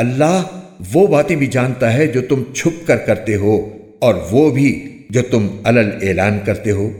اللہ وہ باتیں بھی جانتا ہے جو تم چھپ کر کرتے ہو اور وہ بھی جو تم علل اعلان کرتے ہو۔